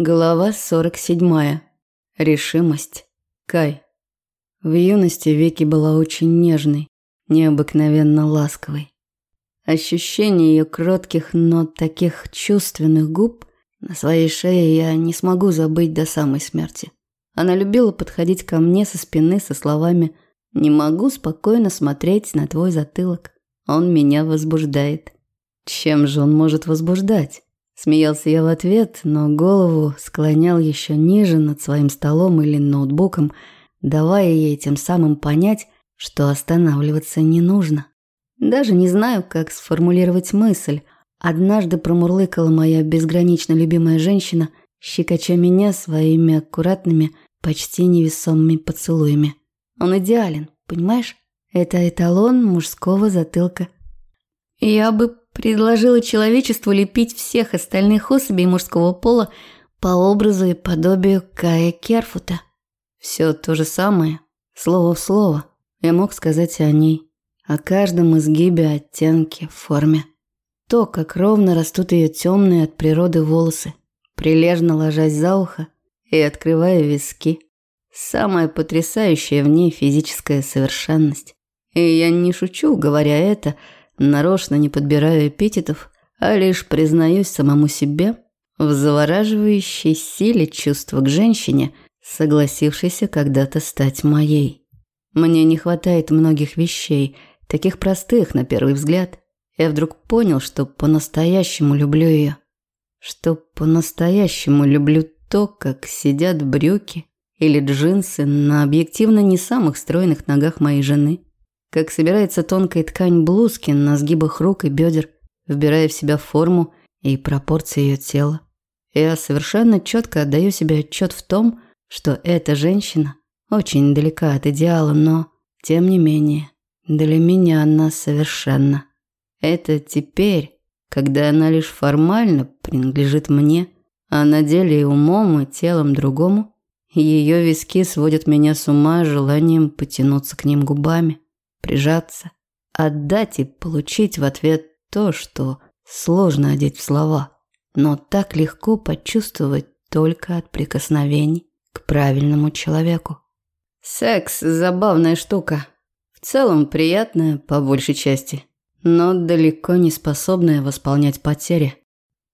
Глава 47. Решимость. Кай. В юности Вики была очень нежной, необыкновенно ласковой. Ощущение ее кротких, но таких чувственных губ на своей шее я не смогу забыть до самой смерти. Она любила подходить ко мне со спины со словами «Не могу спокойно смотреть на твой затылок. Он меня возбуждает». Чем же он может возбуждать? Смеялся я в ответ, но голову склонял еще ниже над своим столом или ноутбуком, давая ей тем самым понять, что останавливаться не нужно. Даже не знаю, как сформулировать мысль. Однажды промурлыкала моя безгранично любимая женщина, щекоча меня своими аккуратными, почти невесомыми поцелуями. Он идеален, понимаешь? Это эталон мужского затылка. Я бы предложила человечеству лепить всех остальных особей мужского пола по образу и подобию Кая Керфута. Все то же самое, слово в слово, я мог сказать о ней, о каждом изгибе, оттенке, форме. То, как ровно растут ее темные от природы волосы, прилежно ложась за ухо и открывая виски. Самая потрясающая в ней физическая совершенность. И я не шучу, говоря это – нарочно не подбираю эпитетов, а лишь признаюсь самому себе в завораживающей силе чувства к женщине, согласившейся когда-то стать моей. Мне не хватает многих вещей, таких простых на первый взгляд. Я вдруг понял, что по-настоящему люблю ее. Что по-настоящему люблю то, как сидят брюки или джинсы на объективно не самых стройных ногах моей жены – как собирается тонкая ткань блузки на сгибах рук и бедер, вбирая в себя форму и пропорции ее тела. Я совершенно четко отдаю себе отчет в том, что эта женщина очень далека от идеала, но, тем не менее, для меня она совершенна. Это теперь, когда она лишь формально принадлежит мне, а на деле и умом, и телом другому, ее виски сводят меня с ума желанием потянуться к ним губами прижаться, отдать и получить в ответ то, что сложно одеть в слова, но так легко почувствовать только от прикосновений к правильному человеку. Секс – забавная штука. В целом приятная по большей части, но далеко не способная восполнять потери.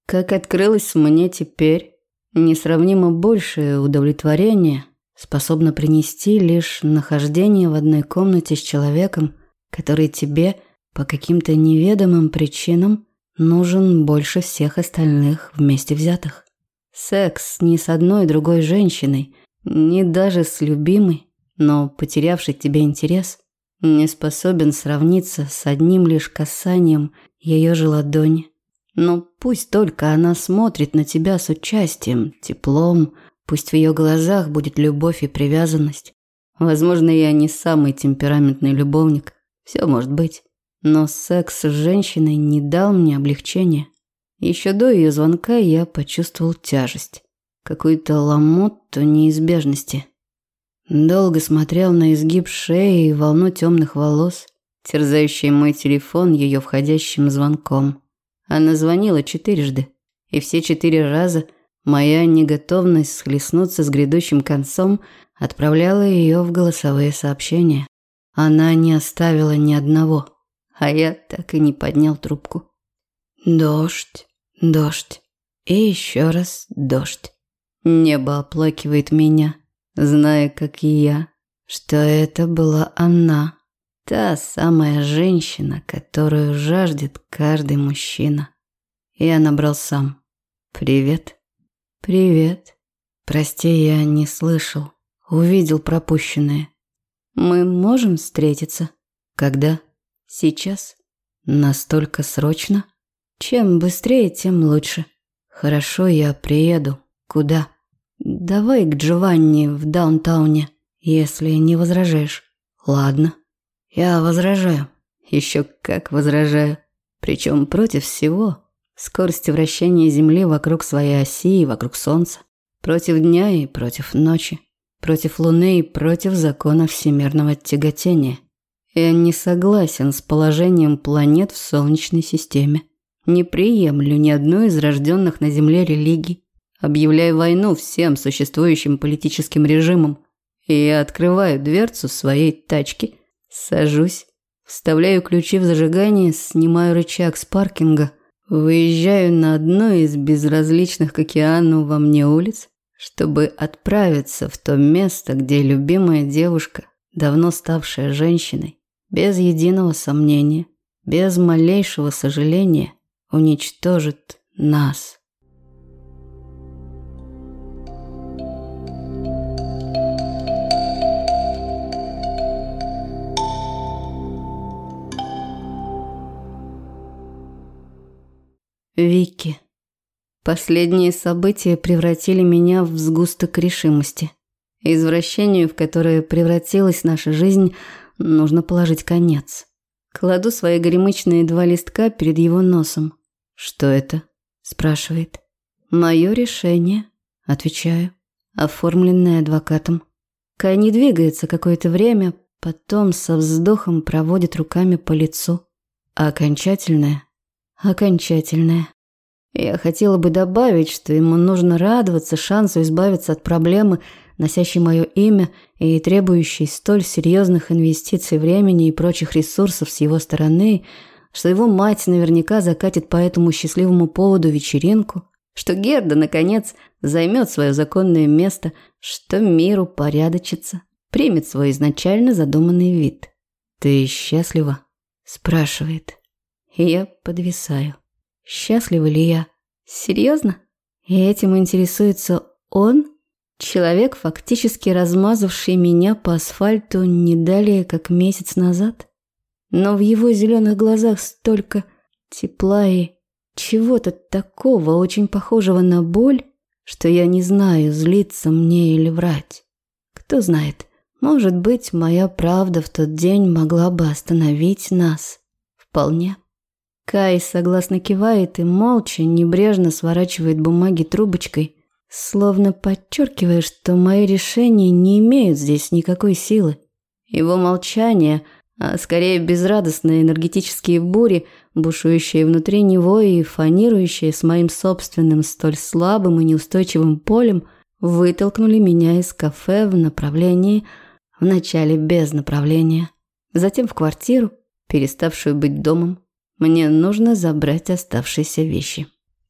Как открылось мне теперь, несравнимо большее удовлетворение – способна принести лишь нахождение в одной комнате с человеком, который тебе по каким-то неведомым причинам нужен больше всех остальных вместе взятых. Секс ни с одной другой женщиной, ни даже с любимой, но потерявшей тебе интерес, не способен сравниться с одним лишь касанием ее же ладони. Но пусть только она смотрит на тебя с участием, теплом, Пусть в ее глазах будет любовь и привязанность. Возможно, я не самый темпераментный любовник. Все может быть. Но секс с женщиной не дал мне облегчения. Еще до ее звонка я почувствовал тяжесть. Какую-то ломоту неизбежности. Долго смотрел на изгиб шеи и волну темных волос, терзающий мой телефон ее входящим звонком. Она звонила четырежды, и все четыре раза – Моя неготовность схлестнуться с грядущим концом отправляла ее в голосовые сообщения. Она не оставила ни одного, а я так и не поднял трубку. Дождь, дождь и еще раз дождь. Небо оплакивает меня, зная, как и я, что это была она, та самая женщина, которую жаждет каждый мужчина. Я набрал сам. «Привет». «Привет. Прости, я не слышал. Увидел пропущенное. Мы можем встретиться? Когда? Сейчас? Настолько срочно? Чем быстрее, тем лучше. Хорошо, я приеду. Куда? Давай к Джованни в даунтауне, если не возражаешь. Ладно. Я возражаю. Еще как возражаю. Причем против всего, скорости вращения Земли вокруг своей оси и вокруг Солнца, против дня и против ночи, против Луны и против закона всемирного тяготения. Я не согласен с положением планет в Солнечной системе. Не приемлю ни одной из рожденных на Земле религий. объявляю войну всем существующим политическим режимам. И я открываю дверцу своей тачки, сажусь, вставляю ключи в зажигание, снимаю рычаг с паркинга, выезжаю на одну из безразличных к океану во мне улиц, чтобы отправиться в то место, где любимая девушка, давно ставшая женщиной, без единого сомнения, без малейшего сожаления, уничтожит нас. Вики. Последние события превратили меня в сгусток решимости. Извращению, в которое превратилась наша жизнь, нужно положить конец. Кладу свои горемычные два листка перед его носом. «Что это?» – спрашивает. «Мое решение», – отвечаю, оформленное адвокатом. Кай не двигается какое-то время, потом со вздохом проводит руками по лицу. Окончательное окончательное. Я хотела бы добавить, что ему нужно радоваться шансу избавиться от проблемы, носящей мое имя и требующей столь серьезных инвестиций времени и прочих ресурсов с его стороны, что его мать наверняка закатит по этому счастливому поводу вечеринку, что Герда, наконец, займет свое законное место, что мир упорядочится, примет свой изначально задуманный вид. «Ты счастлива?» – спрашивает я подвисаю. Счастлива ли я? Серьезно? И этим интересуется он? Человек, фактически размазавший меня по асфальту не далее, как месяц назад? Но в его зеленых глазах столько тепла и чего-то такого, очень похожего на боль, что я не знаю, злиться мне или врать. Кто знает, может быть, моя правда в тот день могла бы остановить нас. Вполне. Кай согласно кивает и молча, небрежно сворачивает бумаги трубочкой, словно подчеркивая, что мои решения не имеют здесь никакой силы. Его молчание, а скорее безрадостные энергетические бури, бушующие внутри него и фонирующие с моим собственным столь слабым и неустойчивым полем, вытолкнули меня из кафе в направлении, вначале без направления, затем в квартиру, переставшую быть домом. Мне нужно забрать оставшиеся вещи.